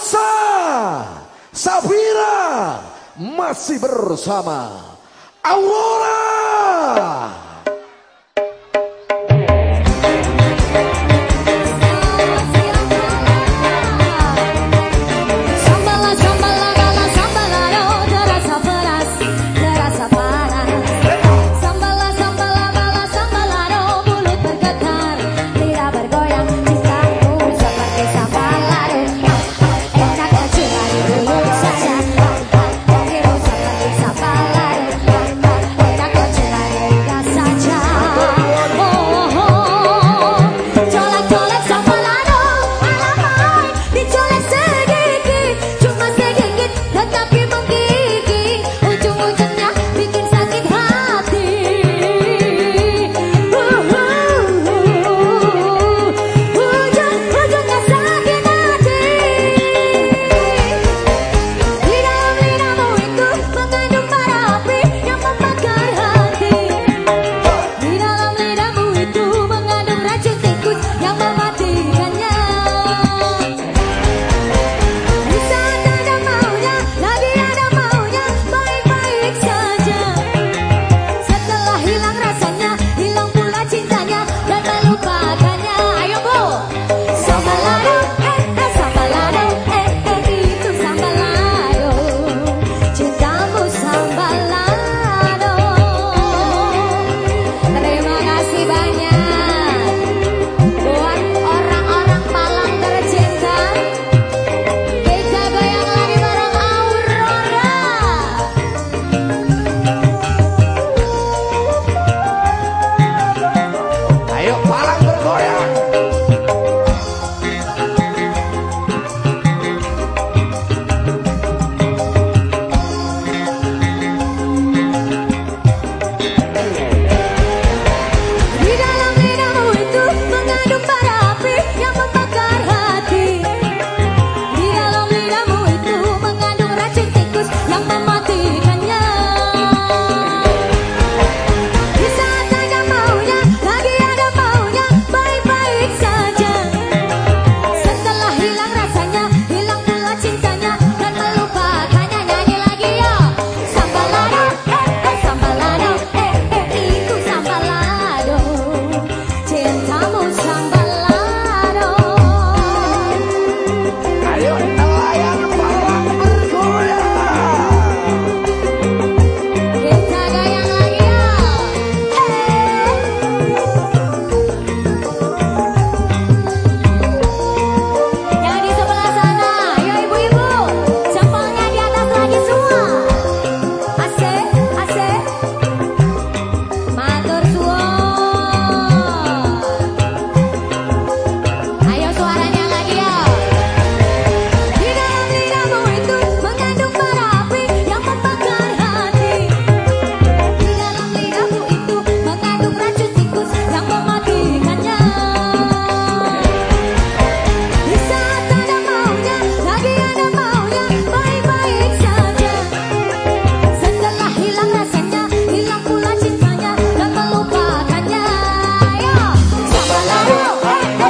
Rosa Safira masih bersama Aurora Bye.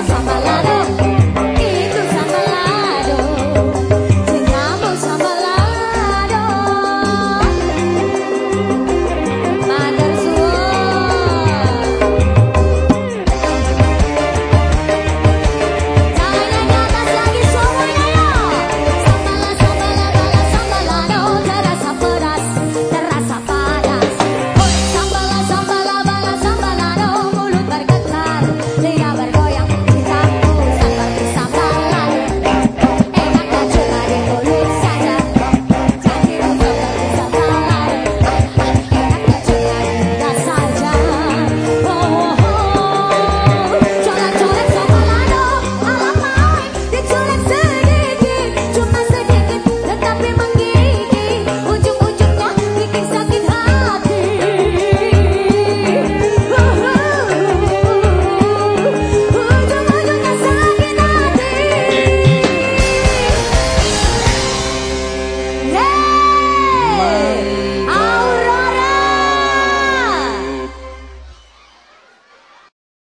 Come on.